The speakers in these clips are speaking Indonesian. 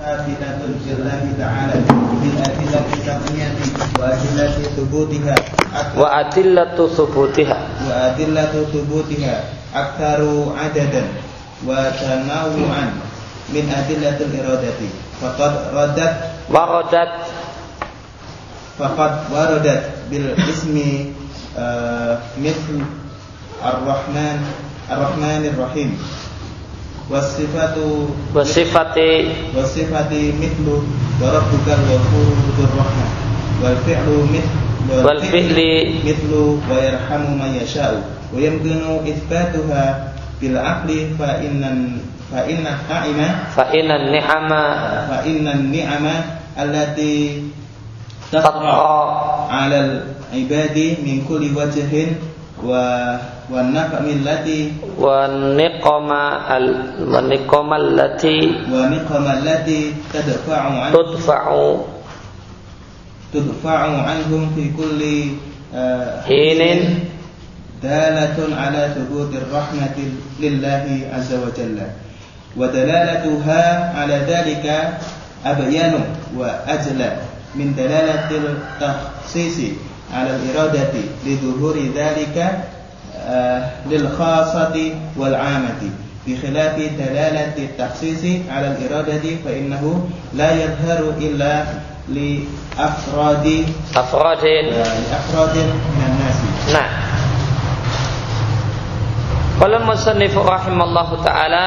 ثابتة لله تعالى بالأدلة التقنية وأدلة ثبوتها adillatu thubutiha وأدلة ثبوتها أكثر عددا وتنوعا من أدلة الإرادة فقد ردت waradat فقد وردت بالاسم آه، مثل الرحمن الرحمن الرحيم wasifatu wasifati wasifati mitlu wa rabbukal ghafurur rahman wal fi'lu mit, wal fi'li mitlu wa yarhamu man yasha'u. Wa yamkinu itsbatuha bil aqli fa innan fa inna ta'ima fa inna ni'ama fa inna ni'ama allati tatra 'ala al ibadi min kulli wajhin والنقم التي niqama allati ونقم التي تدفع عن tudfa'u تدفع عنهم في كل حين دالة على ثبوت الرحمة لله عز وجل ودلالتها على ذلك أبين وأجلى من دلالة التخصيص على الإرادة لظهور ذلك آه، للخاصة والعامة. بخلاف دلالة التخصيص على الإرادة فإنه لا يظهر إلا لأفراد afradin لأفراد من الناس. nah Qala musannif rahimallahu taala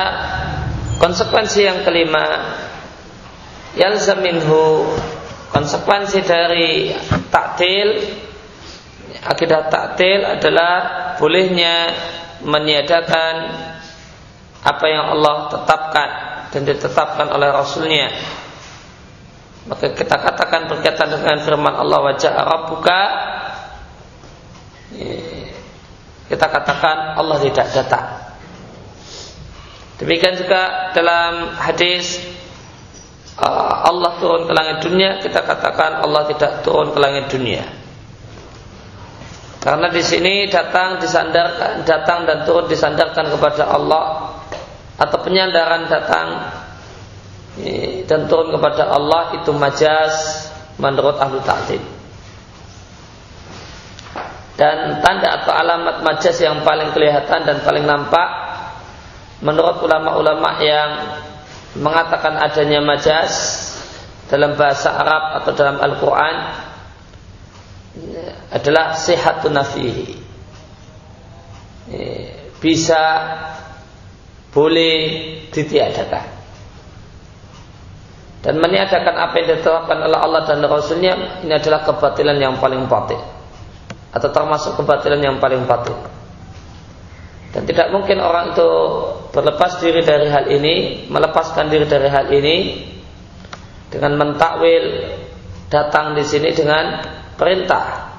konsekuensi yang kelima yalzam minhu. Konsekuensi dari taktil akidah taktil adalah bolehnya meniadakan apa yang Allah tetapkan dan ditetapkan oleh Rasulnya. Maka kita katakan berkaitan dengan firman Allah wajah rabbuka eh, kita katakan Allah tidak datang. Demikian juga dalam hadis eh, Allah turun ke langit dunia kita katakan Allah tidak turun ke langit dunia karena di sini datang disandarkan datang dan turun disandarkan kepada Allah atau penyandaran datang dan turun kepada Allah itu majaz menurut ahlu ta'lim. Dan tanda atau alamat majaz yang paling kelihatan dan paling nampak menurut ulama-ulama yang mengatakan adanya majaz dalam bahasa Arab atau dalam Al-Quran adalah sehatun nafihi. Bisa boleh ditiadakan. Dan meniadakan apa yang ditetapkan oleh Allah dan Rasulnya ini adalah kebatilan yang paling batil. Atau termasuk kebatilan yang paling batil. Dan tidak mungkin orang itu berlepas diri dari hal ini melepaskan diri dari hal ini dengan mentakwil datang di sini dengan perintah.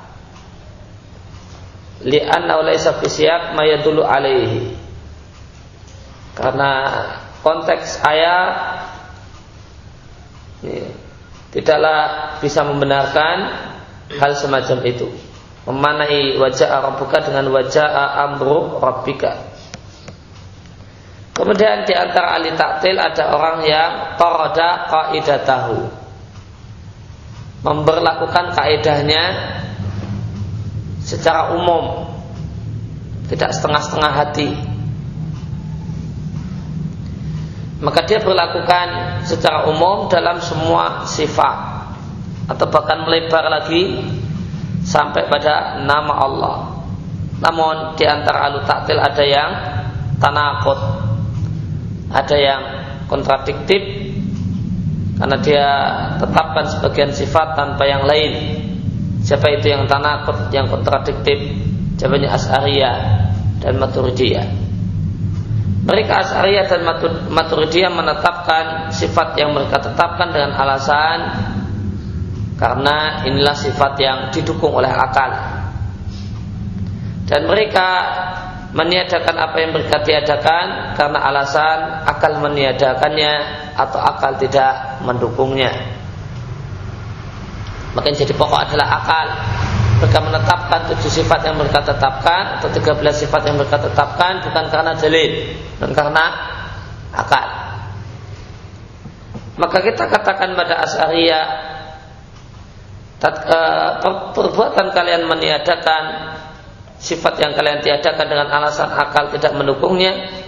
Li'anna laysa fi siyaq ma yadullu alaihi. Karena konteks ayat ya, tidaklah bisa membenarkan hal semacam itu. Memanai wajah rabbuka dengan wajah amru rabbika. Kemudian di antara ahli taktil ada orang yang tarada qaidatahu memberlakukan kaidahnya secara umum tidak setengah-setengah hati maka dia berlakukan secara umum dalam semua sifat atau bahkan melebar lagi sampai pada nama Allah. Namun di antara alu taktil ada yang tanakut, ada yang kontradiktif karena dia tetapkan sebagian sifat tanpa yang lain. Siapa itu yang tanakut, yang kontradiktif? Jawabannya As'ariyah dan Maturidiyah. Mereka As'ariyah dan Maturidiyah menetapkan sifat yang mereka tetapkan dengan alasan karena inilah sifat yang didukung oleh akal. Dan mereka meniadakan apa yang mereka tiadakan karena alasan akal meniadakannya atau akal tidak mendukungnya. Maka yang jadi pokok adalah akal. Mereka menetapkan tujuh sifat yang mereka tetapkan atau tiga belas sifat yang mereka tetapkan bukan karena dalil, dan karena akal. maka kita katakan pada As'ariyah eh, perbuatan kalian meniadakan sifat yang kalian tiadakan dengan alasan akal tidak mendukungnya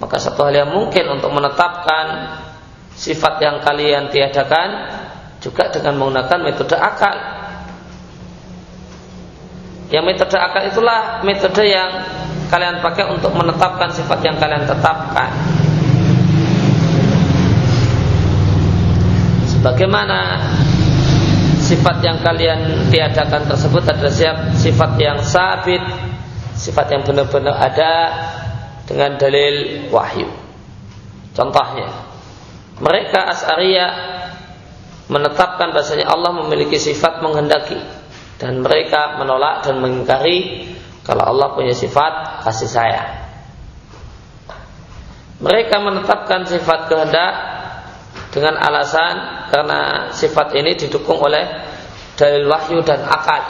maka satu hal yang mungkin untuk menetapkan sifat yang kalian tiadakan juga dengan menggunakan metode akal. Yang metode akal itulah metode yang kalian pakai untuk menetapkan sifat yang kalian tetapkan. Bagaimana sifat yang kalian tiadakan tersebut adalah sifat yang sabit, sifat yang benar-benar ada dengan dalil wahyu. Contohnya, mereka As'ariyah menetapkan bahasanya Allah memiliki sifat menghendaki dan mereka menolak dan mengingkari kalau Allah punya sifat kasih sayang. Mereka menetapkan sifat kehendak dengan alasan karena sifat ini didukung oleh dalil wahyu dan akal.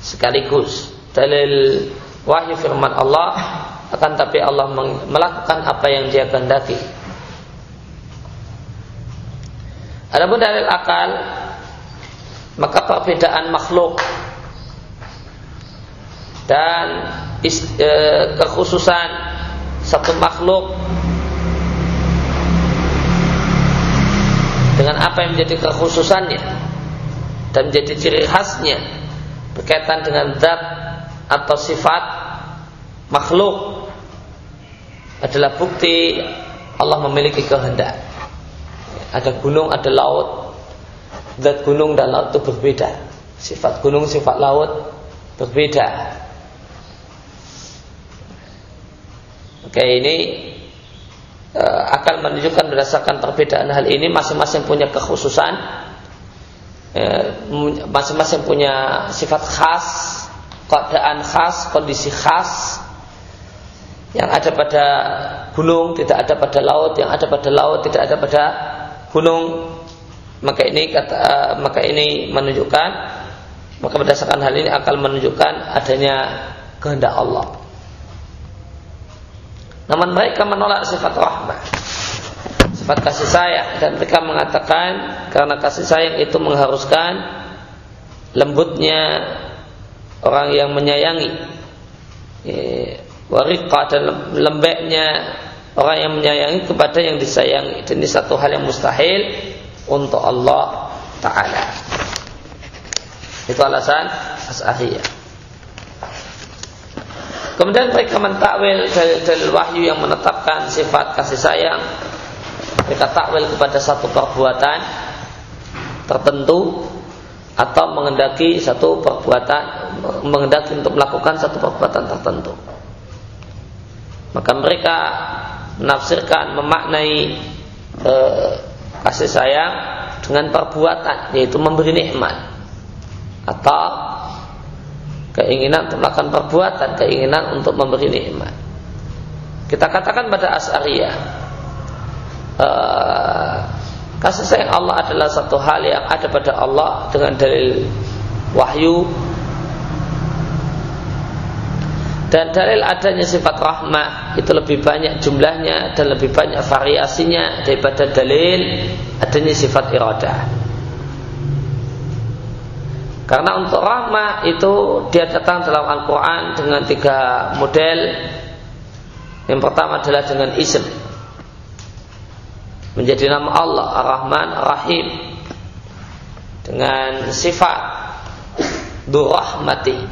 Sekaligus. Dalil wahyu firman Allah akan tapi Allah melakukan apa yang dia kehendaki. Adapun dalil akal maka perbedaan makhluk dan e, kekhususan satu makhluk dengan apa yang menjadi kekhususannya dan menjadi ciri khasnya berkaitan dengan zat atau sifat makhluk adalah bukti Allah memiliki kehendak. Ada gunung, ada laut. Zat gunung dan laut itu berbeda. Sifat gunung, sifat laut berbeda. Oke, ini Eh, akan menunjukkan berdasarkan perbedaan hal ini masing-masing punya kekhususan. Eh, masing-masing punya sifat khas keadaan khas kondisi khas. Yang ada pada gunung tidak ada pada laut. Yang ada pada laut tidak ada pada gunung. Maka ini kata eh, maka ini menunjukkan maka berdasarkan hal ini akan menunjukkan adanya kehendak Allah namun mereka menolak sifat rahmah. Sifat kasih sayang. Dan mereka mengatakan Karena kasih sayang itu mengharuskan Lembutnya Orang yang menyayangi. Warika dan lembeknya Orang yang menyayangi kepada yang disayangi. Dan ini satu hal yang mustahil Untuk Allah Ta'ala. Itu alasan As'ahiyah Kemudian mereka mentakwil dalil wahyu yang menetapkan sifat kasih sayang. Mereka takwil kepada satu perbuatan tertentu atau mengendaki satu perbuatan mengendaki untuk melakukan satu perbuatan tertentu. Maka mereka menafsirkan memaknai e, kasih sayang dengan perbuatan yaitu memberi nikmat atau keinginan untuk melakukan perbuatan, keinginan untuk memberi nikmat. Kita katakan pada As'ariyah uh, kasih sayang Allah adalah satu hal yang ada pada Allah dengan dalil wahyu dan dalil adanya sifat rahmah itu lebih banyak jumlahnya dan lebih banyak variasinya daripada dalil adanya sifat iradah. Karena untuk rahmah itu dia datang dalam Al-Quran dengan tiga model. Yang pertama adalah dengan isim. Menjadi nama Allah Ar-Rahman Ar-Rahim. Dengan sifat Durrahmati.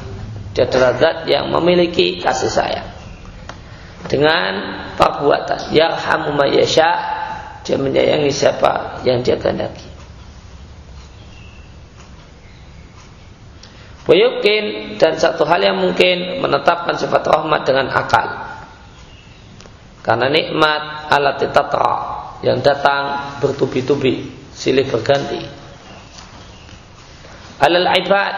Dia adalah zat yang memiliki kasih sayang. Dengan perbuatan. Yarhamu mayasya. Dia menyayangi siapa yang dia kehendaki. Wayukin dan satu hal yang mungkin menetapkan sifat rahmat dengan akal. Karena nikmat alat tatra yang datang bertubi-tubi, silih berganti. Alal ibad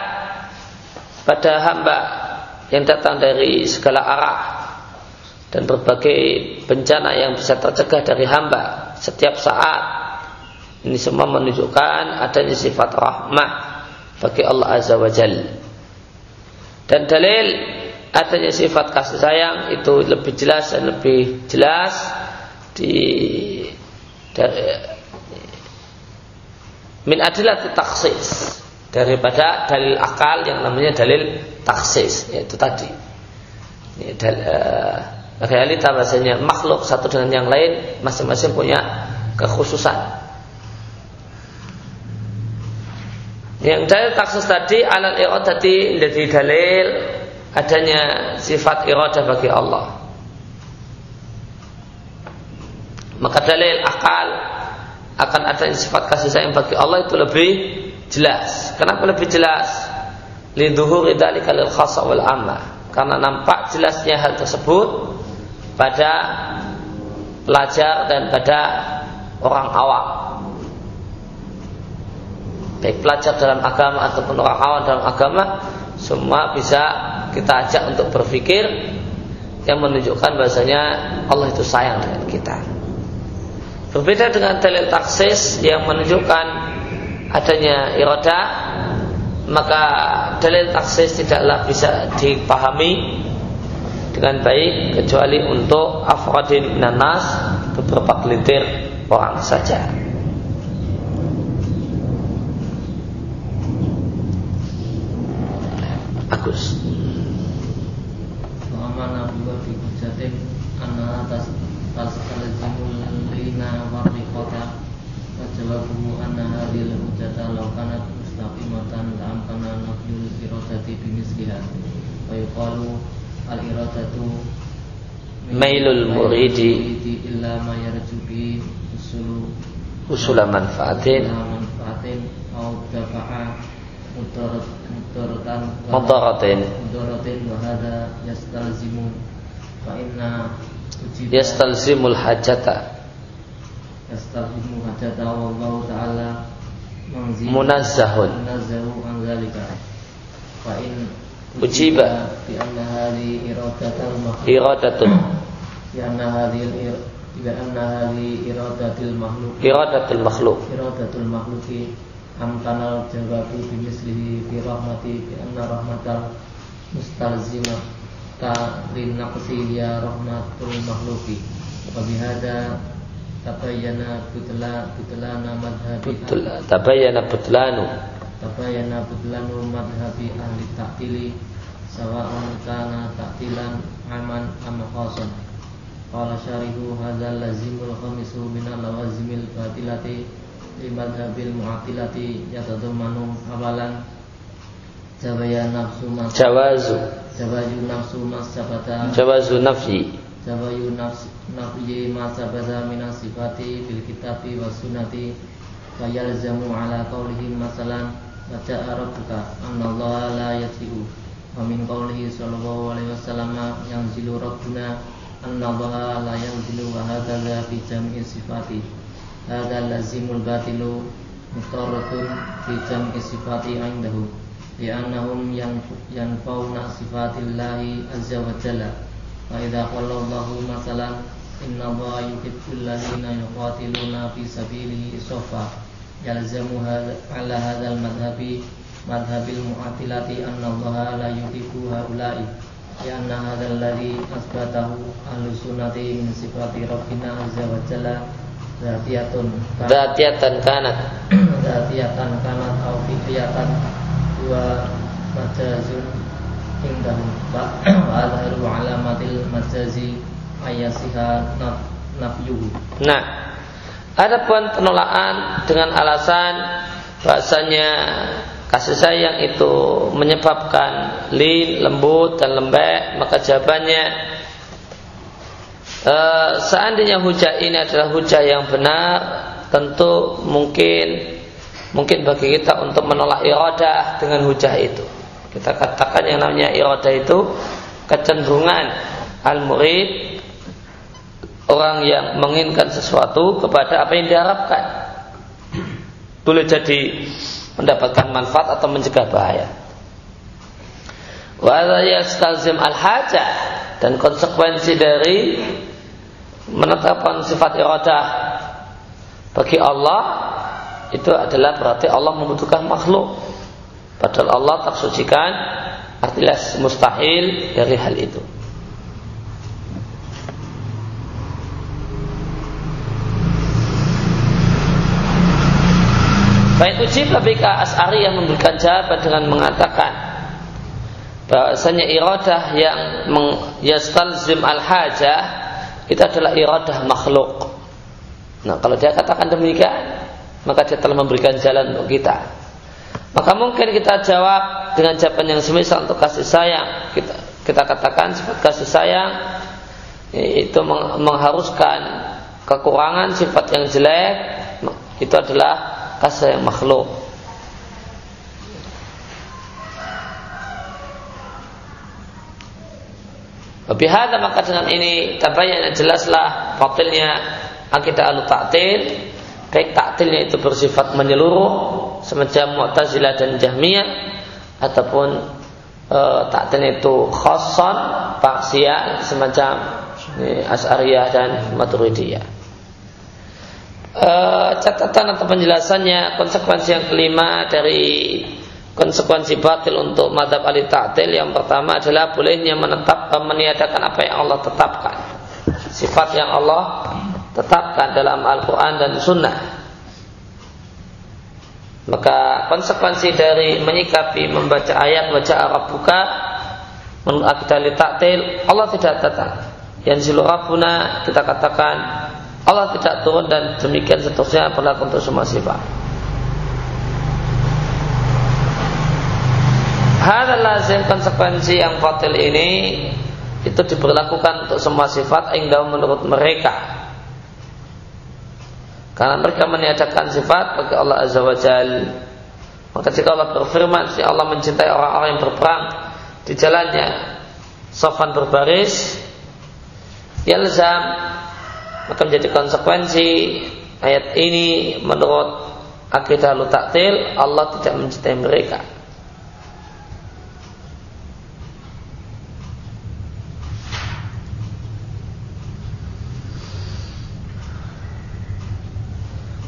pada hamba yang datang dari segala arah dan berbagai bencana yang bisa tercegah dari hamba setiap saat ini semua menunjukkan adanya sifat rahmah bagi Allah Azza wa Jalla. Dan dalil adanya sifat kasih sayang itu lebih jelas dan lebih jelas di dari, min adalah taksis daripada dalil akal yang namanya dalil taksis yaitu tadi. Ya, dal, uh, realita bahasanya makhluk satu dengan yang lain masing-masing punya kekhususan. Yang dalil taksis tadi alal tadi jadi dalil adanya sifat iradah bagi Allah maka dalil akal akan adanya sifat kasih sayang bagi Allah itu lebih jelas. Kenapa lebih jelas? Liduhuri dalika lil khasa wal amma. Karena nampak jelasnya hal tersebut pada pelajar dan pada orang awam. Baik pelajar dalam agama ataupun orang awam dalam agama, semua bisa kita ajak untuk berpikir yang menunjukkan bahasanya Allah itu sayang dengan kita. Berbeda dengan dalil taksis yang menunjukkan adanya iroda maka dalil taksis tidaklah bisa dipahami dengan baik kecuali untuk afradin nanas beberapa gelintir orang saja. Agus. Wa nabi wa fi hujatin anna tas tas lina warriqata jawabuhu anna hadhil hujjata law kanat mustaqimatan la amkana nafyul iradati bimisliha wa yuqalu al iradatu mailul muridi. Usula manfaatin. Mudaratin. Mudaratin. Wa hadha yastalzimu. Fa inna yastalzimul hajata. Yastahimu hajata. Wallahu ta'ala munazzahun. munazzahu an zalika. Fa in ujiba. bi anna hadhi makhluk iradatul bi anna hadhi bi anna hadhi iradatul makhluk iradatul makhluk iradatul makhluki amkanal jawabu bi mislihi fi rahmati bi anna rahmatal mustalzimah ta linaqsi ya rahmatul makhluki wa bihada tabayyana butla butlana madhabi Betul, tabayyana butlanu. Tabayyana butlanu qala syarihu hadzal lazimul khamisu min al-lawazimil batilati li madhabil mu'atilati yatadammanu awalan jawaya nafsu mas jawazu. jawayu nafsu mas sabata. Jawazu nafyi Jawayu nafyi ma sabada minas sifati fil kitabi wa sunnati Wa yalzamu ala qawlihi masalan Baca rabbuka anna Allah la yati'u Wa min qawlihi sallallahu alaihi wasallam Yang zilu rabbuna annallaha la yanzilu wa hadha la fi jam'i sifati hadha lazimul batilu mutarrafun fi jam'i sifati indahu li'annahum yanfawna sifatillahi azza lahi jalla wa idza qala Allahu masalan inna allaha yuhibbul ladzina yuqatiluna fi sabilihi saffa yalzamu ala hadzal madhhabi madhhabil mu'attilati anna allaha la yuhibbu haula'i لأن هذا الذي أثبته أهل السنة من صفات ربنا عز وجل ذاتية ذاتية كانت ذاتية كانت أو فكرية هو مجاز indahum wa adharu alamatil majazi ayasiha nafyuhu nah adapun penolakan dengan alasan bahasanya kasih sayang itu menyebabkan lin, lembut dan lembek maka jawabannya e, seandainya hujah ini adalah hujah yang benar tentu mungkin mungkin bagi kita untuk menolak iradah dengan hujah itu kita katakan yang namanya irada itu kecenderungan al-murid orang yang menginginkan sesuatu kepada apa yang diharapkan. Boleh jadi mendapatkan manfaat atau mencegah bahaya. Wa al-hajah dan konsekuensi dari menetapkan sifat iradah bagi Allah itu adalah berarti Allah membutuhkan makhluk Padahal Allah tak sucikan artinya mustahil dari hal itu. Baik uji bika As'ari yang memberikan jawaban dengan mengatakan bahwasanya iradah yang yastalzim al-hajah itu adalah iradah makhluk. Nah, kalau dia katakan demikian, maka dia telah memberikan jalan untuk kita. Maka mungkin kita jawab dengan jawaban yang semisal untuk kasih sayang. Kita kita katakan sifat kasih sayang itu mengharuskan kekurangan sifat yang jelek itu adalah kasih makhluk. Lebih hada maka dengan ini tabayan jelaslah batilnya akidah alu taktil baik taktilnya itu bersifat menyeluruh semacam Mu'tazilah dan Jahmiyah ataupun e, taktilnya itu khoson parsial semacam e, As'ariyah dan Maturidiyah. E, catatan atau penjelasannya konsekuensi yang kelima dari konsekuensi batil untuk madhab ahli ta'til yang pertama adalah bolehnya menetap meniadakan apa yang Allah tetapkan. Sifat yang Allah tetapkan dalam Al-Quran dan Sunnah. Maka konsekuensi dari menyikapi membaca ayat baca Arab buka menurut akidah ta'til Allah tidak datang. Yang Rabbuna kita katakan Allah tidak turun dan demikian seterusnya berlaku untuk semua sifat Hadal lazim konsekuensi yang fatil ini itu diberlakukan untuk semua sifat yang menurut mereka. Karena mereka meniadakan sifat bagi Allah Azza wa Jal. Maka jika Allah berfirman, si Allah mencintai orang-orang yang berperang di jalannya, sofan berbaris, yalzam, maka menjadi konsekuensi ayat ini menurut akidah lu taktil, Allah tidak mencintai mereka.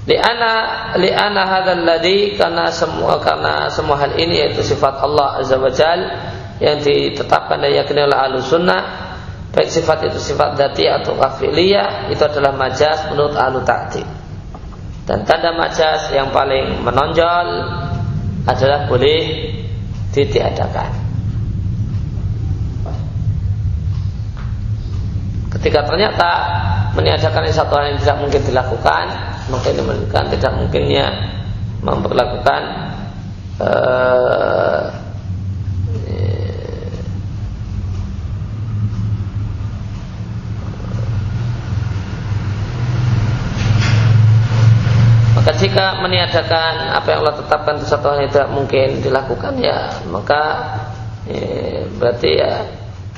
Liana liana hadzal ladzi karena semua karena semua hal ini yaitu sifat Allah azza wajal yang ditetapkan dan yakini oleh ahlu sunnah baik sifat itu sifat dati atau kafiliyah itu adalah majas menurut ahlu ta'ti. Dan tanda majas yang paling menonjol adalah boleh ditiadakan. Ketika ternyata meniadakan satu hal yang tidak mungkin dilakukan maka ini menunjukkan tidak mungkinnya memperlakukan uh, maka jika meniadakan apa yang Allah tetapkan itu satu hal yang tidak mungkin dilakukan ya maka eh, berarti ya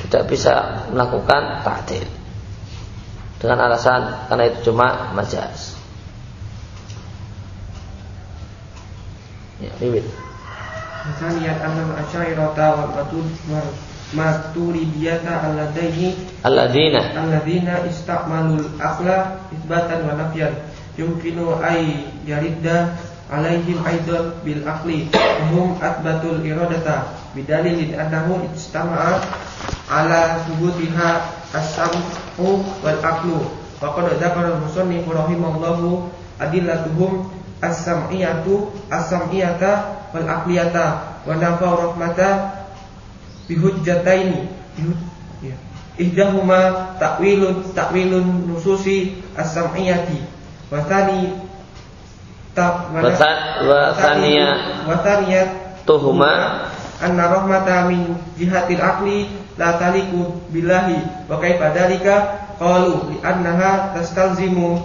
tidak bisa melakukan ta'dil dengan alasan karena itu cuma majas. Ya, riwayat. Misalnya anna asyairata wal maturidiyata alladaini alladina alladina istamalul akla isbatan wa nafyan yumkinu ay yaridda alaihim aidan bil akli hum atbatul iradata bidalilin annahu istama'a ala subutiha as-sam'u wal aklu wa qad dzakara al-musannif rahimallahu adillatuhum as-sam'iyatu as-sam'iyata wal aqliyata wa nafa rahmata bihujjataini ihdahuma takwilun takwilun nususi as-sam'iyati wa thani ta wa thaniya wa thaniya tuhuma. Anna rahmata min jihatil aqli la taliku billahi. Wa kaifa dalika? Qalu li annaha tastalzimu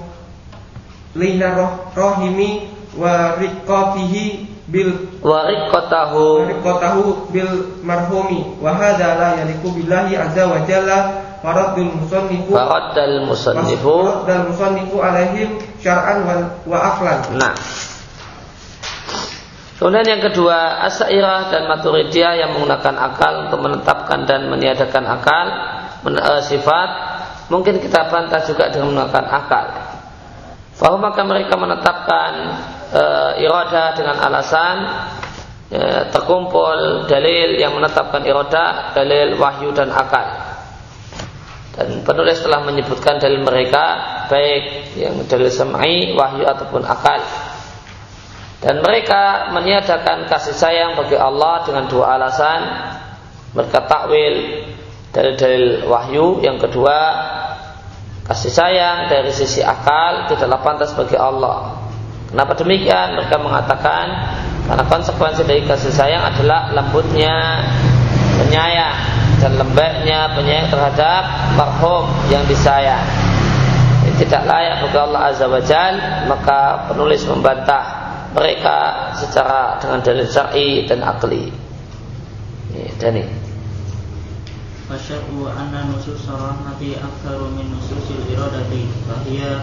lina roh, rohimi wa riqatihi bil wa riqatahu riqatahu bil marhumi. Wa hadza la yaliku billahi azza wa jalla faradul musannifu faradul musannifu faradul musannifu alaihim syar'an wa, wa aqlan nah Kemudian yang kedua, Asairah dan Maturidiyah yang menggunakan akal untuk menetapkan dan meniadakan akal, men, e, sifat, mungkin kita bantah juga dengan menggunakan akal. Bahwa maka mereka menetapkan e, iroda dengan alasan e, terkumpul dalil yang menetapkan iroda, dalil wahyu dan akal. Dan penulis telah menyebutkan dalil mereka baik yang dalil samai, wahyu ataupun akal. Dan mereka meniadakan kasih sayang bagi Allah dengan dua alasan. Mereka takwil dari dalil wahyu. Yang kedua, kasih sayang dari sisi akal tidaklah pantas bagi Allah. Kenapa demikian? Mereka mengatakan karena konsekuensi dari kasih sayang adalah lembutnya penyayang dan lembeknya penyayang terhadap marhum yang disayang. Ini tidak layak bagi Allah Azza wa Jal, maka penulis membantah mereka secara dengan dalil syar'i dan akli. Ini, dan ini. Fasya'u anna nusus rahmati aktsaru min nususil iradati fahiya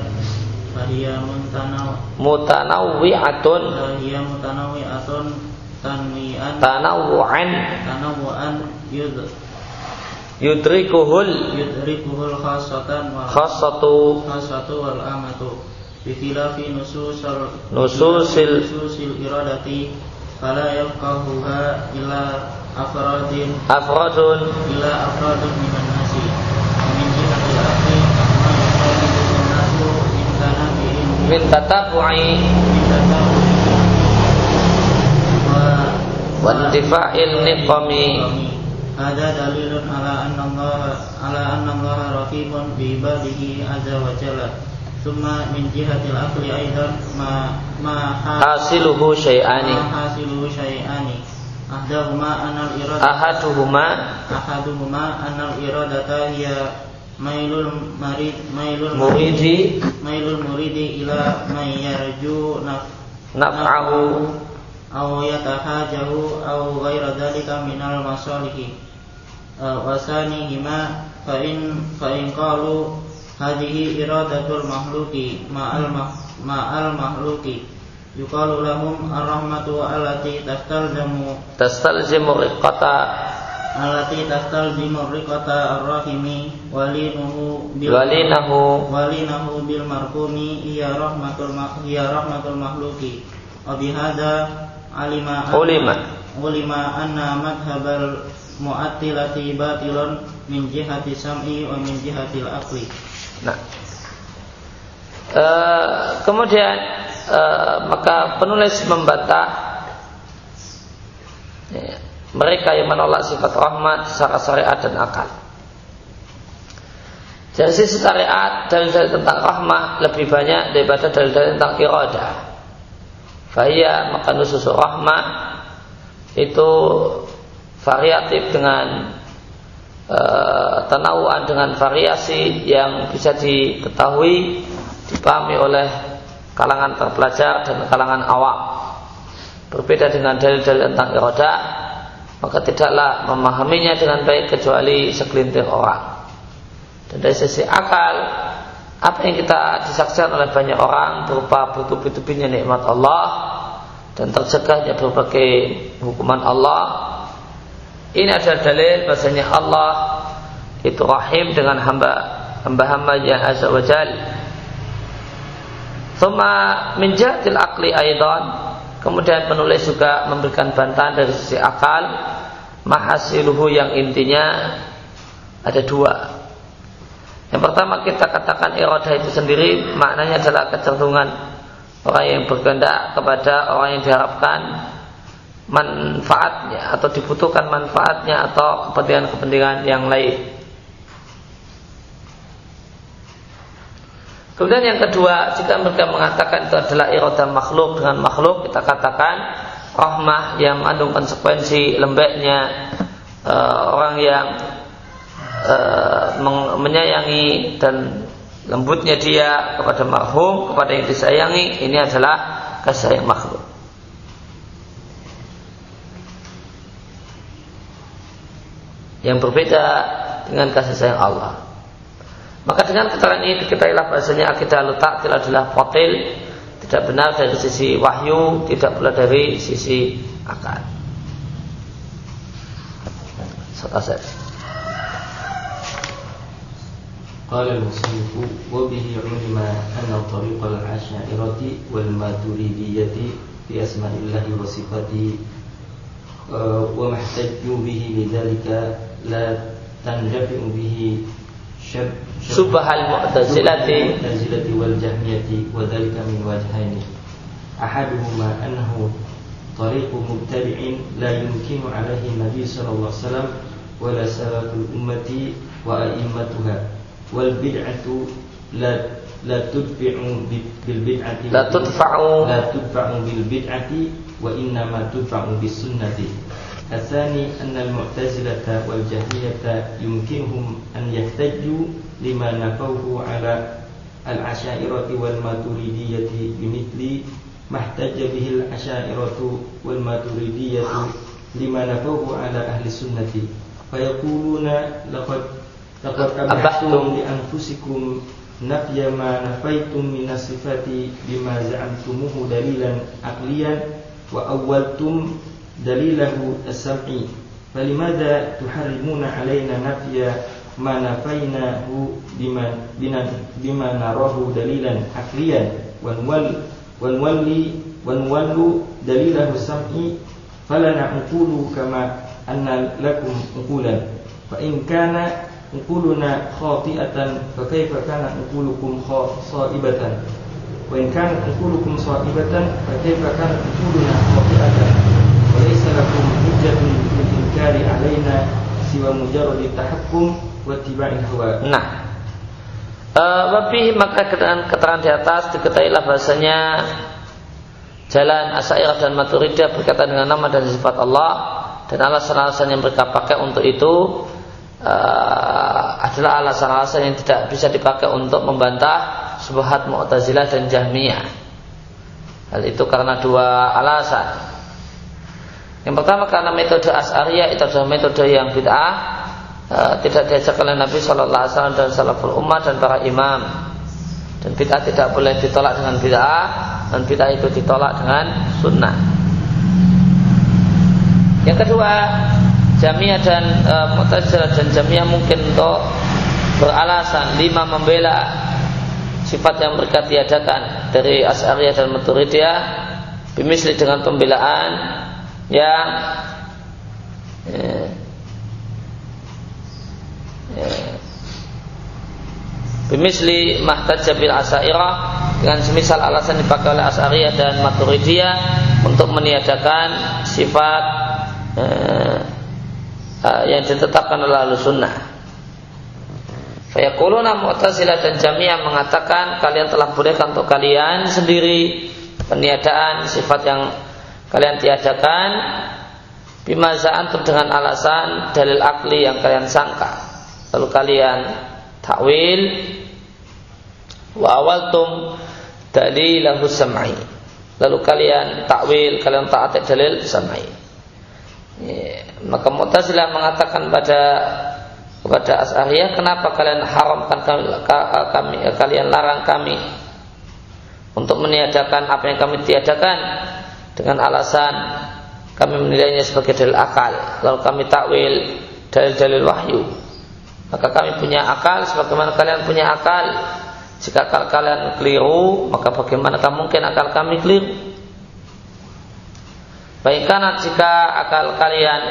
fahiya muntanaw mutanawwi'atun fahiya mutanawwi'atun tanwi'an tanawwu'an tanawwu'an yud yudrikuhul yudrikuhul khassatan wa khassatu khassatu wal amatu bikhilafi nususil nususil nususil iradati fala yafqahuha illa afradin afradun illa afradun minan nasi. Min jihatil akli ma yuqalidu nasu in kana bi'in min tatabu'i min tatabu wa wa intifa'il niqami هذا دليل على أن الله على أن الله رقيب بعباده عز وجل ثم من جهة العقل أيضا ما ما hasiluhu syai'ani ما حاصله شيئان أحدهما أن الإرادة ahaduhuma أحدهما أن الإرادة هي ميل المريد ميل muridi ميل المريد إلى من يرجو نف naf'ahu أو يتحاجه أو غير ذلك من المصالح وثانيهما فإن فإن قالوا هذه إرادة المخلوق مع المخ مع المخلوق يقال لهم الرحمة التي تستلزم tastalzimu riqata التي تستلزم الرقة الرحم ولينه بال- walinahu ولينه بالمرحوم هي رحمة الم- هي رحمة المخلوق وبهذا علم أن- ulima علم أن مذهب mu'attilati batilun min jihati sam'i wa min jihati al-aqli. Nah. E, kemudian e, maka penulis membantah ya, mereka yang menolak sifat rahmat secara syariat dan akal. Dari sisi syariat, dalil-dalil tentang rahmat lebih banyak daripada dalil-dalil tentang iroda. Faya maka nusus rahmat itu variatif dengan tenauan dengan variasi yang bisa diketahui dipahami oleh kalangan terpelajar dan kalangan awam. Berbeda dengan dalil-dalil tentang iroda maka tidaklah memahaminya dengan baik kecuali segelintir orang. Dan dari sisi akal apa yang kita disaksikan oleh banyak orang berupa bertubi-tubinya nikmat Allah dan tercegahnya berbagai hukuman Allah ini adalah dalil bahasanya Allah itu rahim dengan hamba hamba-hamba yang azza wa jal. Thumma min akli aidan kemudian penulis juga memberikan bantahan dari sisi akal mahasiluhu yang intinya ada dua. Yang pertama kita katakan iradah itu sendiri maknanya adalah kecenderungan orang yang berkehendak kepada orang yang diharapkan manfaatnya atau dibutuhkan manfaatnya atau kepentingan-kepentingan yang lain. Kemudian yang kedua, jika mereka mengatakan itu adalah iradah makhluk dengan makhluk, kita katakan rahmah yang mengandung konsekuensi lembeknya uh, orang yang uh, menyayangi dan lembutnya dia kepada marhum, kepada yang disayangi, ini adalah kasih sayang makhluk. yang berbeda dengan kasih sayang Allah. Maka dengan keterangan ini diketahuilah bahasanya akidah letak adalah potil, tidak benar dari sisi wahyu, tidak pula dari sisi akal. Selesai. قال المصنف وبه علم أن طريق العشائرة والماتريدية في أسماء الله وصفاته وما احتجوا به لذلك لا تندفع به شب Subhal mu'tazilati المعتزلة. والجهمية وذلك من وجهين. أحدهما أنه طريق مبتدع لا يمكن عليه النبي صلى الله عليه وسلم ولا سلف الأمة وأئمتها. والبدعة لا لا تدفع بالبدعة. لا تدفع. لا تدفع بالبدعة وإنما تدفع بالسنة. الثاني أن المعتزلة والجهمية يمكنهم أن يحتجوا لما نفوه على العشائرة والماتريدية بمثل ما احتج به العشائرة والماتريدية لما نفوه على أهل السنة فيقولون لقد لقد أبحتم لأنفسكم نفي ما نفيتم من الصفات بما زعمتموه دليلا عقليا وأولتم دليله السمعي فلماذا تحرمون علينا نفي ما نفيناه بما, بما نراه دليلا عقليا ونول ونولي ونولوا دليله السمعي فلنا عقول كما أن لكم عقولا فإن كان عقولنا خاطئة فكيف كان عقولكم صائبة وإن كانت عقولكم صائبة فكيف كانت عقولنا خاطئة وليس لكم حجة بالإنكار علينا سوى مجرد التحكم واتباع الهوى Nah Lebih maka keterangan, keterangan di atas diketahuilah bahasanya jalan Asairah dan Maturidiyah berkaitan dengan nama dan sifat Allah dan alasan-alasan yang mereka pakai untuk itu uh, adalah alasan-alasan yang tidak bisa dipakai untuk membantah subhat Mu'tazilah dan Jahmiyah. Hal itu karena dua alasan. Yang pertama karena metode As'ariyah itu adalah metode yang bid'ah e, tidak diajak oleh Nabi Shallallahu Alaihi Wasallam dan salaful ummah dan para imam. Dan bid'ah tidak boleh ditolak dengan bid'ah dan bid'ah itu ditolak dengan sunnah. Yang kedua, Jamiah dan e, Mu'tazilah dan Jamiah mungkin untuk beralasan lima membela sifat yang mereka tiadakan dari As'ariyah dan Maturidiyah bimisli dengan pembelaan yang ya, ya, bimisli mahtajja bil asairah dengan semisal alasan dipakai oleh As'ariyah dan Maturidiyah untuk meniadakan sifat eh, eh yang ditetapkan oleh sunnah. Fayakuluna Mu'tazilah dan Jami'ah mengatakan kalian telah bolehkan untuk kalian sendiri peniadaan sifat yang kalian tiadakan bimaza antum dengan alasan dalil akli yang kalian sangka. Lalu kalian takwil wa awaltum dalilahu sam'i. Lalu kalian takwil, kalian taat dalil sam'i. Ya, maka Mu'tazilah mengatakan pada kepada As'ariyah kenapa kalian haramkan kami, kami kalian larang kami untuk meniadakan apa yang kami tiadakan dengan alasan kami menilainya sebagai dalil akal. Lalu kami takwil dalil-dalil wahyu maka kami punya akal. Sebagaimana kalian punya akal jika akal kalian keliru maka bagaimana mungkin akal kami keliru? Baikkan jika akal kalian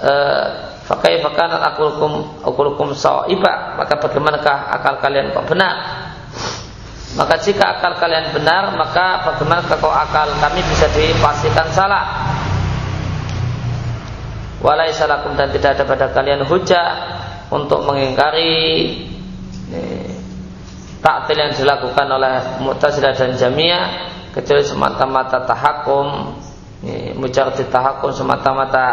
eh, Fakai fakanat akulukum akulukum sa'iba maka bagaimanakah akal kalian kok benar? Maka jika akal kalian benar maka bagaimana kalau akal kami bisa dipastikan salah? Walai salakum dan tidak ada pada kalian hujah untuk mengingkari taktil yang dilakukan oleh Mu'tazilah dan Jamiah kecuali semata-mata tahakum mujarad tahakum semata-mata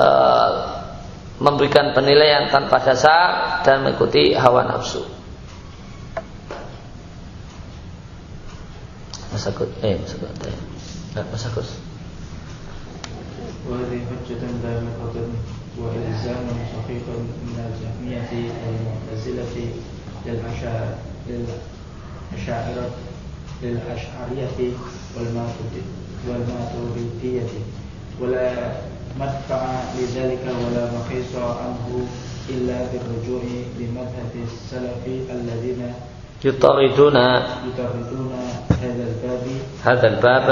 uh, memberikan penilaian tanpa dasar dan mengikuti hawa nafsu. Masakut, eh masakut, eh, masakut. وهذه حجة دامغة وإلزام صحيح من الجهمية والمعتزلة للأشاعرة للأشعرية والماتريدية. ولا مدفع لذلك ولا مقيس عنه إلا بالرجوع لمذهب السلف الذين يطردون يطردون هذا الباب هذا الباب.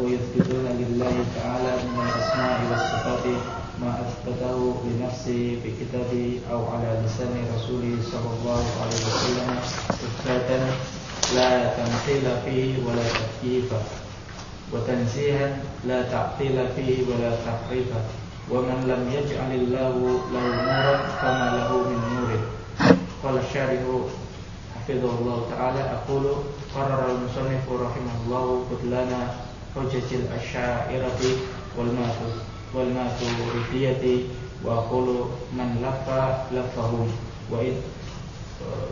ويثبتون لله تعالى من الأسماء والصفات ما أثبته لنفسه في كتابه أو على لسان رسوله صلى الله عليه وسلم إثباتا لا تمثيل فيه ولا تكييف وتنزيها لا تعطيل فيه ولا تحريف ومن لم يجعل الله له نورا فما له من نور قال الشارح hafizahullah ta'ala Aqulu Qarara al-musannifu rahimahullahu Kudlana hujajil asyairati Wal matu Wal matu Wa aqulu man lafa lafahum Wa id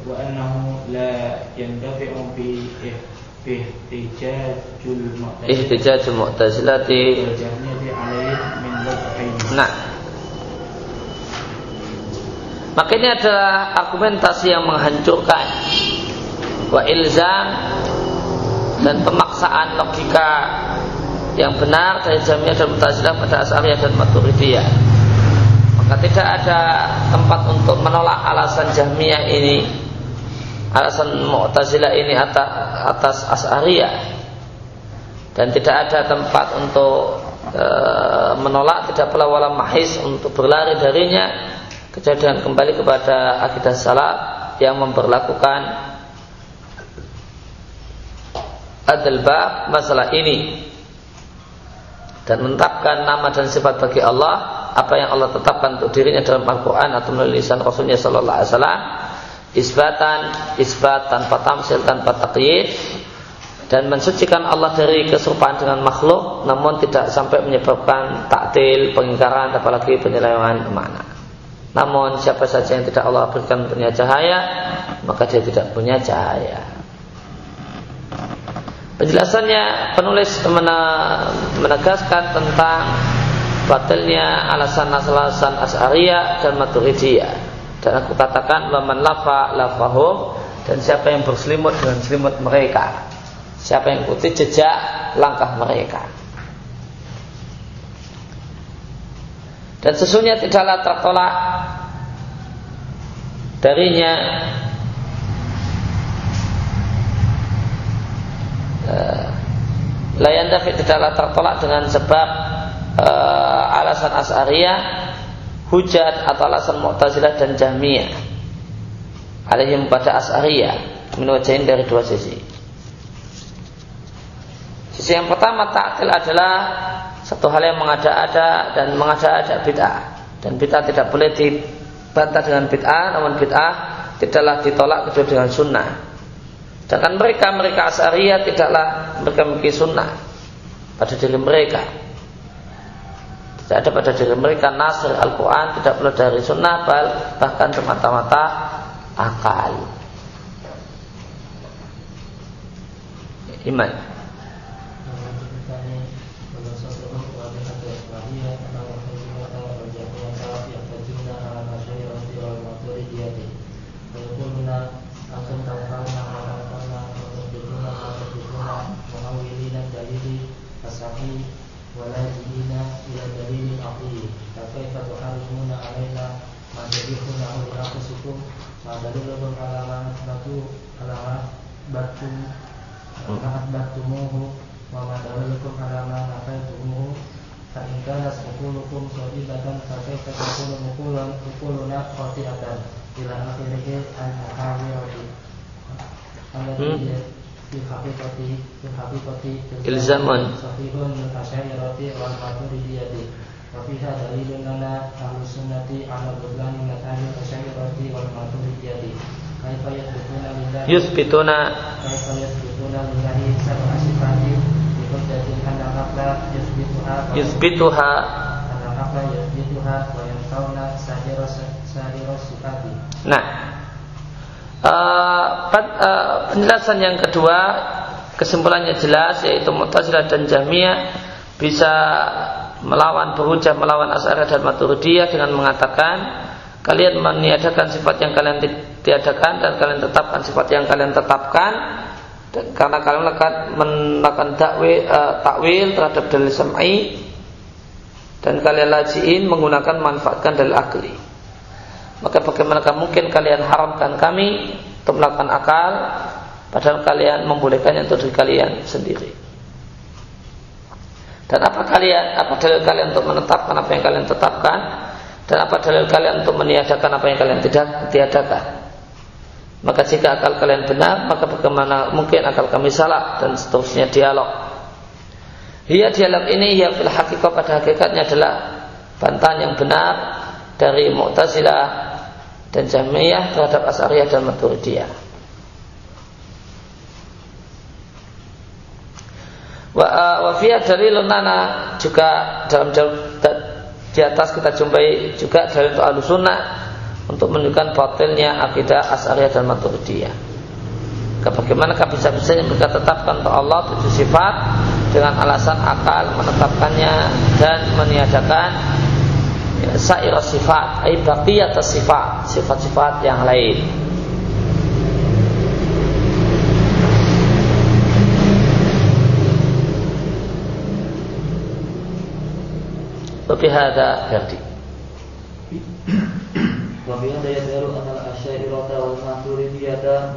Wa annahu la yandafi'u bi Ihtijajul mu'tazilati Ihtijajul mu'tazilati. Wajahmiyati alaih min wajhain Nah. Maka ini adalah argumentasi yang menghancurkan Wa ilzam Dan pemaksaan logika Yang benar dari jamiah dan mutazilah pada asaliyah dan maturidiyah. Maka tidak ada tempat untuk menolak alasan jamiah ini Alasan mu'tazilah ini atas, atas as'ariyah. Dan tidak ada tempat untuk e, menolak Tidak pula wala mahis untuk berlari darinya. Kejadian kembali kepada akidah salaf yang memperlakukan adil bab masalah ini dan menetapkan nama dan sifat bagi Allah apa yang Allah tetapkan untuk dirinya dalam Al-Quran atau melalui lisan Rasulnya Sallallahu Alaihi Wasallam isbatan isbat tanpa tamsil tanpa takyid dan mensucikan Allah dari keserupaan dengan makhluk namun tidak sampai menyebabkan taktil pengingkaran apalagi penyelewengan makna namun siapa saja yang tidak Allah berikan punya cahaya, maka dia tidak punya cahaya. Penjelasannya penulis menegaskan tentang batalnya alasan-alasan As'ariyah dan Maturidiyah. Dan aku katakan waman lafa lafahum dan siapa yang berselimut dengan selimut mereka. Siapa yang ikuti jejak langkah mereka. Dan sesungguhnya tidaklah tertolak darinya layan dafi tidaklah tertolak dengan sebab uh, alasan as'ariyah hujat atau alasan mu'tazilah dan jahmiyah. Alaihim pada as'ariyah menwajahin dari dua sisi. Sisi yang pertama taktil adalah satu hal yang mengada-ada dan mengada-ada bid'ah. Dan bid'ah tidak boleh dibantah dengan bid'ah namun bid'ah tidaklah ditolak kecuali dengan sunnah sedangkan mereka mereka asariyah tidaklah mereka memiliki sunnah pada diri mereka. Tidak ada pada diri mereka nasir Al-Quran tidak perlu dari sunnah bahkan semata-mata akal. Iman kana sukulukum sodibatan Fakaifa takunu mukulan Mukuluna khotiatan Ila akhirih al-muhawirati Alladhi Fi haqiqati Fi haqiqati Ilzaman Sahihun Asyairati Wal maturidiyati Wafiha dalilun lana Ahlu sunnati Ala budlani Matani Asyairati Wal maturidiyati Yusbituna. Yusbituha Nah uh, uh, Penjelasan yang kedua Kesimpulannya jelas Yaitu Mu'tazilah dan Jahmiyah Bisa melawan berhujah Melawan As'ariyah dan Maturidiyah Dengan mengatakan Kalian meniadakan sifat yang kalian tiadakan dan kalian tetapkan sifat yang kalian tetapkan. Dan karena kalian melakukan melakukan uh, takwil terhadap dalil sam'i dan kalian lajiin menggunakan manfaatkan dalil akli. Maka bagaimana mungkin kalian haramkan kami untuk melakukan akal padahal kalian membolehkannya untuk diri kalian sendiri. Dan apa kalian apa dalil kalian untuk menetapkan apa yang kalian tetapkan? Dan apa dalil kalian untuk meniadakan apa yang kalian tidak tiadakan? Maka jika akal kalian benar, maka bagaimana mungkin akal kami salah dan seterusnya dialog. Ia dialog ini yang fil hakikat pada hakikatnya adalah bantahan yang benar dari Mu'tazilah dan Jahmiyah terhadap As'ariyah dan Maturidiyah. Wa wafiyah dari lunana juga dalam di atas kita jumpai juga dari ahlu sunnah untuk menunjukkan batilnya akidah As'ariyah dan Maturidiyah. Bagaimanakah bisa-bisa yang mereka tetapkan untuk Allah tujuh sifat dengan alasan akal menetapkannya dan meniadakan saira sifat, ay baqiyat sifat, sifat-sifat yang lain. Wabihada Herdi. Wabihada yadharu anal asyairata wal maturidiyata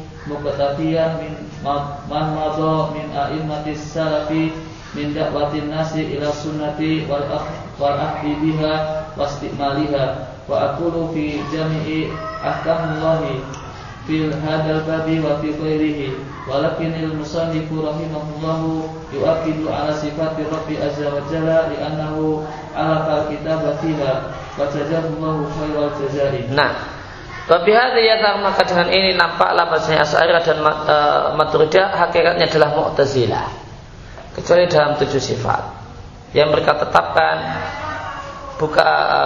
muqtadiyan min man madha min a'immatis salafi min da'watin nasi ila sunnati wal wal ahdi biha wastimaliha wa aqulu fi jami'i ahkamillahi fil hadal babi wa fi ghairihi. Walakin al musannifu rahimahullahu yuakidu ala sifati rabbi azza wa jalla li ala kitabatiha wa jazallahu khairal jazari nah tapi ya maka dengan ini nampaklah bahasanya Asy'ariyah dan e, hakikatnya adalah Mu'tazilah. Kecuali dalam tujuh sifat yang mereka tetapkan buka e,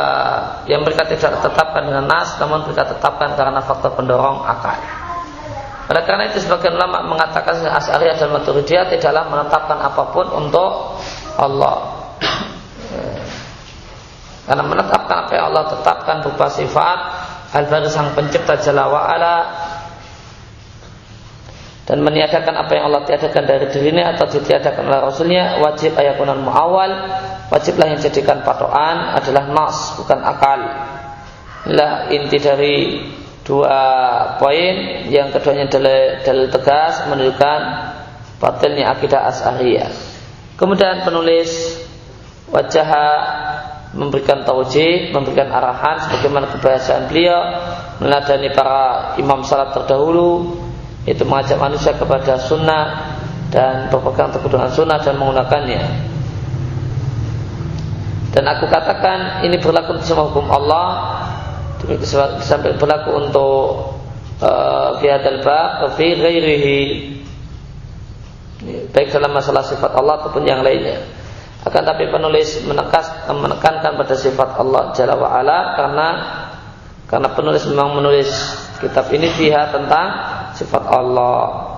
yang mereka tidak tetapkan dengan nas namun mereka tetapkan karena faktor pendorong akal. Oleh karena itu sebagian ulama mengatakan Asy'ariyah dan Maturidiyah tidaklah menetapkan apa pun untuk Allah. Karena menetapkan apa yang Allah tetapkan berupa sifat Al-Bari sang pencipta Jalla wa'ala. Dan meniadakan apa yang Allah tiadakan dari dirinya atau ditiadakan oleh Rasulnya wajib ayakunan muawal wajiblah yang jadikan patokan adalah nas bukan akal. Inilah inti dari dua poin. Yang keduanya dalil, dalil tegas menunjukkan batilnya akidah as'ariyah. Kemudian penulis wajah memberikan taujih, memberikan arahan sebagaimana kebiasaan beliau meladani para imam salat terdahulu itu mengajak manusia kepada sunnah dan berpegang teguh dengan sunnah dan menggunakannya. Dan aku katakan ini berlaku untuk semua hukum Allah sampai berlaku untuk uh, fi hadzal bab fi ghairihi baik dalam masalah sifat Allah ataupun yang lainnya akan tapi penulis menekas, menekankan pada sifat Allah Jalla wa'ala karena karena penulis memang menulis kitab ini pihak tentang sifat Allah.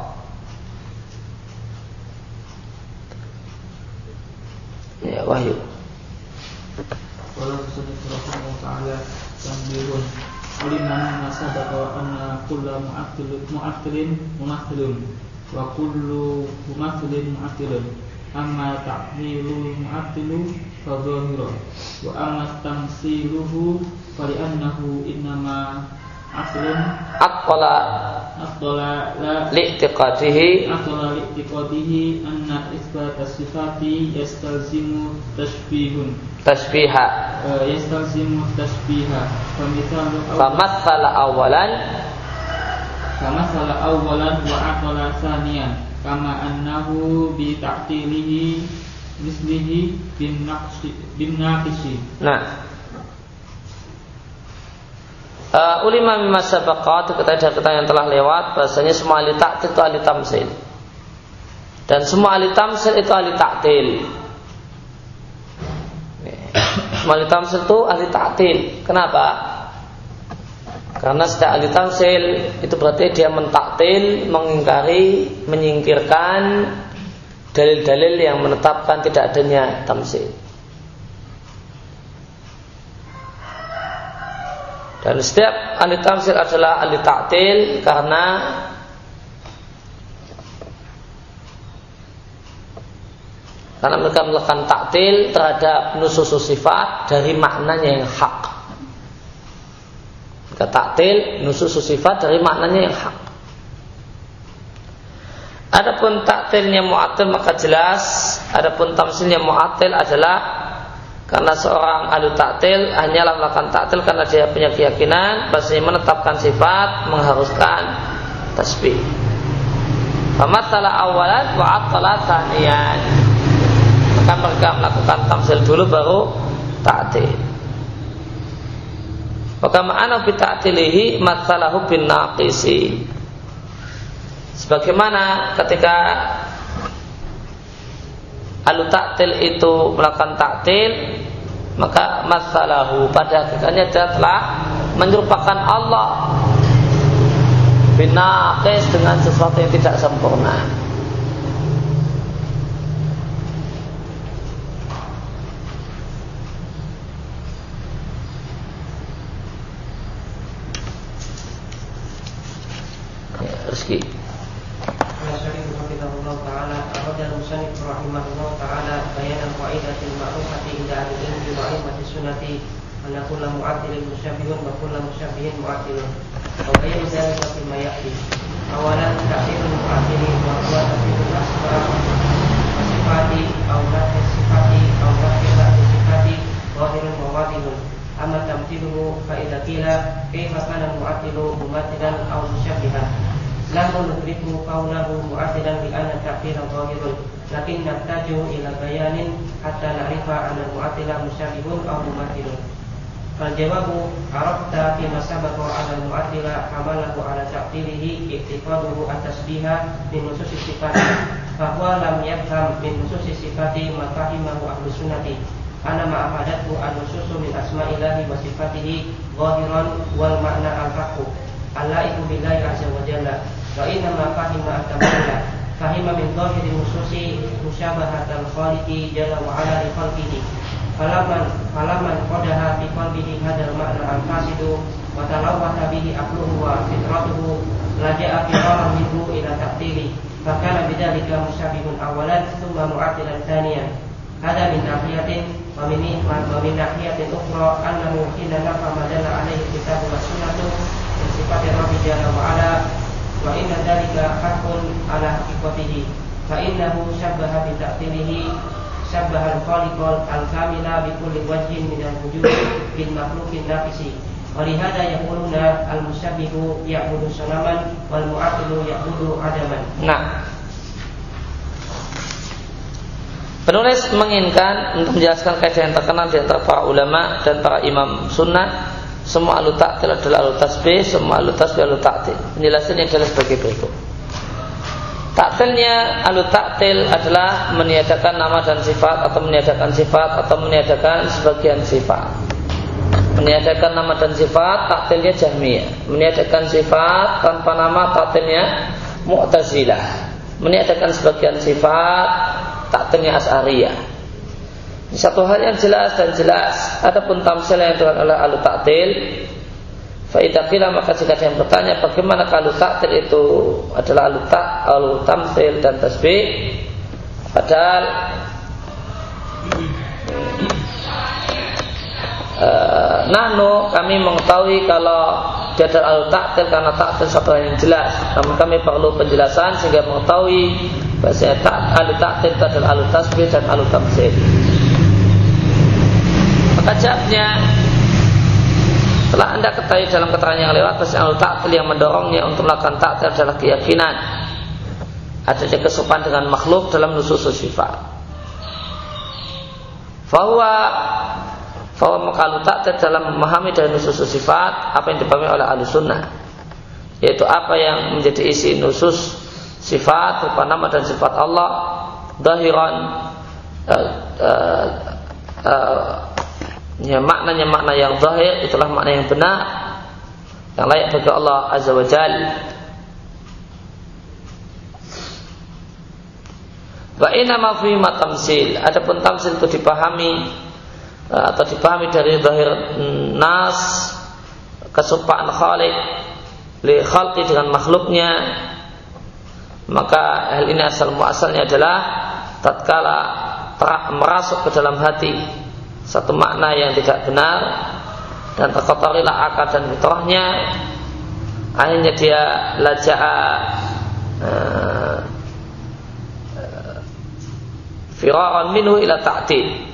Ya wahyu. Wa kullu amma ta'milul mu'attilu fadhahira wa amma tamsiluhu fa li'annahu innama aslun aqala aqala la li'tiqadihi. Aqala li'tiqadihi anna isbat sifati yastalzimu tashbihun. Tasbiha uh, yastalzimu tashbiha. Fa mithalu famathala awalan. Famathala awalan wa aqala thaniyan kama annahu bi ta'tilihi mislihi bin naqsi nah. Uh, ulama masa bakat ketika kita yang telah lewat bahasanya semua ahli taktil itu ahli tamsil. Dan semua ahli tamsil itu ahli taktil semua ahli tamsil itu ahli taktil kenapa karena setiap ahli tamsil itu berarti dia mentaktil, mengingkari, menyingkirkan dalil-dalil yang menetapkan tidak adanya tamsil. Dan setiap ahli tamsil adalah ahli taktil karena karena mereka melakukan taktil terhadap nusus sifat dari maknanya yang hak. Mereka taktil nusus sifat dari maknanya yang hak. Adapun taktilnya mu'atil maka jelas. Adapun tamsilnya mu'atil adalah Karena seorang ahli taktil Hanyalah melakukan taktil karena dia punya keyakinan Bahasanya menetapkan sifat Mengharuskan tasbih. Famatala awalan wa'atala thaniyan. Maka mereka melakukan tamsil dulu baru taktil maka ma'ana bita'tilihi matsalahu bin naqisi. Sebagaimana ketika alu taktil itu melakukan taktil maka masalahu pada hakikatnya dia telah menyerupakan Allah binaqis dengan sesuatu yang tidak sempurna. يأتي أولا تأثير المعدل وهو تأثير الأسباب وصفات أو نفي الصفات أو نفي نفي الصفات ظاهر وواضح أما تمثيله فإذا قيل كيف كان المعدل ممثلا أو مشبها لم ندركه قوله مؤثرا لأن التعبير ظاهر لكن نحتاج إلى بيان حتى نعرف أن المعطل مشابه أو مماثل فالجواب عرفت فيما سبق أن المعطل حمله على تعطيله اعتقاده التشبيه من نصوص الصفات فهو لم يفهم من نصوص الصفات ما فهمه أهل السنة أن ما أفادته النصوص من أسماء الله وصفاته ظاهرا والمعنى الحق اللائق بالله عز وجل wa inna ma fahima at-tamalla fahima min zahiri nususi musyabahat al-khaliqi jalla wa ala li khalqihi. Falaman falaman qadaha fi qalbihi hadzal ma'na al-fasidu wa talawwata bihi aqluhu wa fitratuhu laja'a firaran minhu ila ta'tili fakana bidzalika musyabihun awalan thumma mu'attilan thaniyan. Hada min nahiyatin wa min wa min nahiyatin ukhra annahu hina من صفات الرب جل وعلا وإن ذلك حق على حقيقته فإنه شبه بتأثيره شبه الخالق الكامل بكل وجه من الوجود بالمخلوق النافس ولهذا يقولون المشبه يعبد صنما والمعطل يعبد عدما Nah Penulis menginginkan untuk menjelaskan kaidah yang terkenal di antara para ulama dan para imam sunnah semua alu taktil adalah alu tasbih, semua alu tasbih alu taktil. Penjelasannya adalah sebagai berikut. Taktilnya alu taktil adalah meniadakan nama dan sifat atau meniadakan sifat atau meniadakan sebagian sifat. Meniadakan nama dan sifat taktilnya jahmiyah. Meniadakan sifat tanpa nama taktilnya mu'tazilah. Meniadakan sebagian sifat taktilnya as'ariyah satu hal yang jelas dan jelas. Adapun tamsil yang dilakukan oleh alu taktil Faidah maka jika ada yang bertanya bagaimana kalau taktil itu adalah alu tak, alu tamsil dan tasbih? Padahal uh, Nahnu kami mengetahui kalau dia adalah alu taktil karena taktil satu hal yang jelas. Namun kami perlu penjelasan sehingga mengetahui bahasa tak, alu taktil adalah alu tasbih dan alu tamsil Kajabnya telah anda ketahui dalam keterangan yang lewat bahwa al taktil yang mendorongnya untuk melakukan taktil adalah keyakinan. Adanya kesopan dengan makhluk dalam nusus sifat. Bahwa bahwa makalu taktil dalam memahami dari nusus sifat apa yang dipahami oleh ahli sunnah. Yaitu apa yang menjadi isi nusus sifat berupa nama dan sifat Allah dahiran uh, uh, uh, ya maknanya makna yang zahir itulah makna yang benar. Yang layak bagi Allah azza wa jalla Wa inna ma fi tamsil. Adapun tamsil itu dipahami eh, atau dipahami dari zahir nas kesupaan Khalik li khalqi dengan makhluknya maka hal ini asal muasalnya adalah tatkala merasuk ke dalam hati satu makna yang tidak benar dan terkotorilah akal dan fitrahnya akhirnya dia laja'a uh, firaran minhu ila ta'til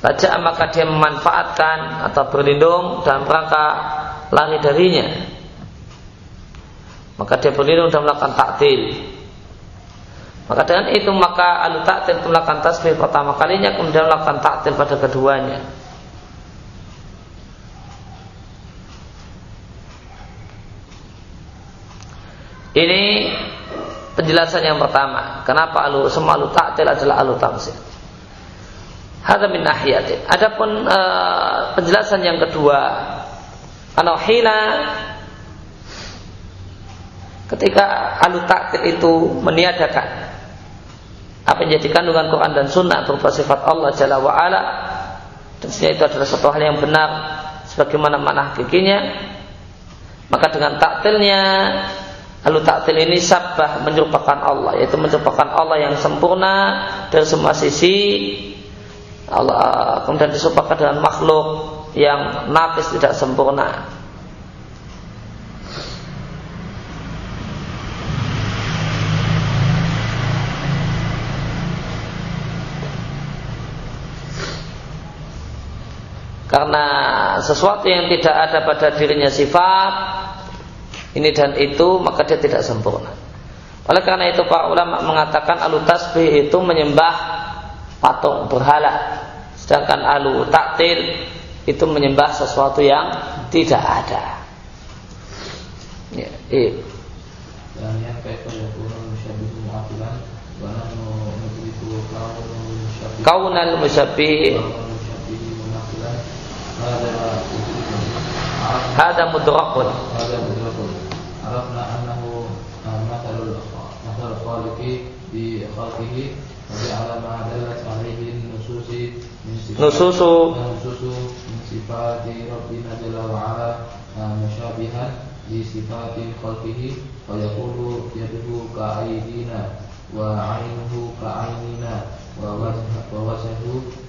Baca maka dia memanfaatkan atau berlindung dalam rangka lari darinya. Maka dia berlindung dan melakukan taktil. Maka dengan itu maka alu taktil itu melakukan tasbih pertama kalinya kemudian melakukan taktil pada keduanya. Ini penjelasan yang pertama. Kenapa alu semua alu taktil adalah alu tamsil. Hada min nahiyatin. Adapun uh, penjelasan yang kedua, anohina ketika alu taktil itu meniadakan apa yang jadi kandungan Quran dan Sunnah berupa sifat Allah Jalla wa Ala? Tentunya itu adalah satu hal yang benar. Sebagaimana mana hakikinya maka dengan taktilnya Lalu taktil ini sabah menyerupakan Allah Yaitu menyerupakan Allah yang sempurna Dari semua sisi. Allah Kemudian diserupakan dengan makhluk Yang nafis tidak sempurna Karena sesuatu yang tidak ada pada dirinya sifat ini dan itu maka dia tidak sempurna. Oleh karena itu para ulama mengatakan alu tasbih itu menyembah patung berhala. Sedangkan alu taktil itu menyembah sesuatu yang tidak ada. Ya, iya. Kaunal musyabih Hada mudrakun. Hada mudrakun. Arafna annahu eh, mathalul mathal khaliqi bi khalqihi wa ja'ala ma dallat alaihi nususi nususu nususu sifati rabbina jalla wa ala eh, musyabihan li sifati khalqihi fa yaqulu yaduhu ka aydina wa 'aynuhu ka aynina wa wajhuhu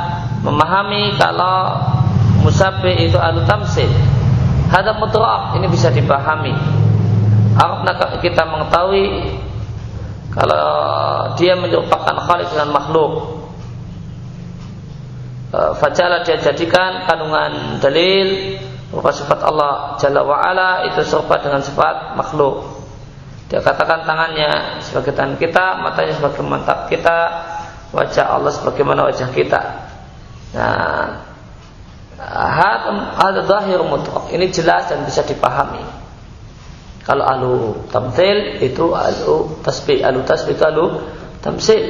memahami kalau musabih itu alu tamsil hadap mutlak ini bisa dipahami Arabna kita mengetahui kalau dia menyerupakan Khalid dengan makhluk. E, Fajalah dia jadikan kandungan dalil berupa sifat Allah Jalla wa'ala itu serupa dengan sifat makhluk. Dia katakan tangannya sebagai tangan kita, matanya sebagai mata kita, wajah Allah sebagaimana wajah kita. Nah, hal zahir mutlak. Ini jelas dan bisa dipahami. Kalau alu tamsil itu alu tasbih, alu tasbih itu alu tamsil.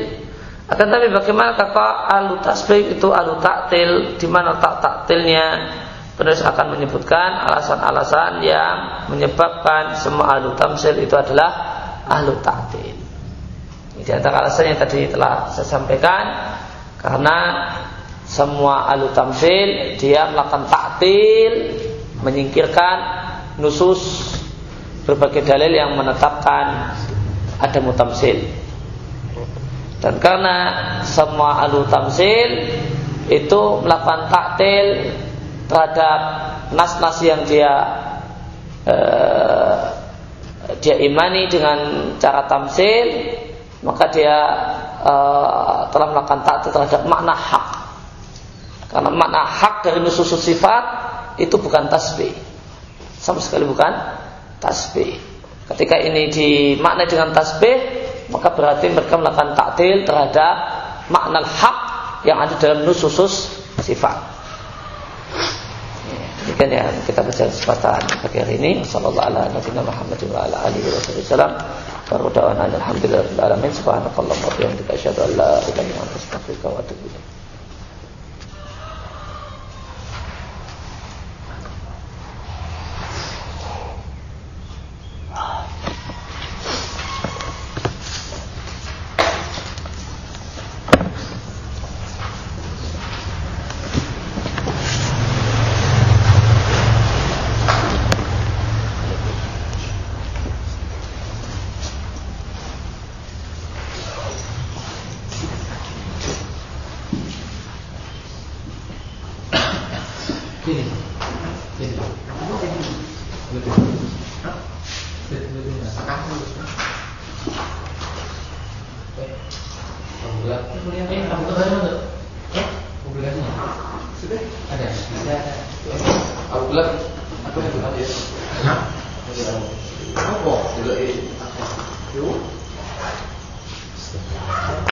Akan tapi bagaimana kalau alu tasbih itu alu taktil, di mana tak taktilnya terus akan menyebutkan alasan-alasan yang menyebabkan semua alu tamsil itu adalah alu taktil. Di antara alasan yang tadi telah saya sampaikan karena semua alu tamsil dia melakukan taktil menyingkirkan nusus berbagai dalil yang menetapkan ada mutamsil dan karena semua alu tamsil itu melakukan taktil terhadap nas-nas yang dia uh, dia imani dengan cara tamsil maka dia uh, telah melakukan taat terhadap makna hak karena makna hak dari nusus sifat itu bukan tasbih. Sama sekali bukan tasbih. Ketika ini dimaknai dengan tasbih maka berarti mereka melakukan taktil terhadap makna hak yang ada dalam nusus sifat. Demikian yang kita baca kesempatan pagi hari ini. Sallallahu ala nabiyina Muhammadin wa ala alihi wa sallam. Wa rada'ana alhamdulillah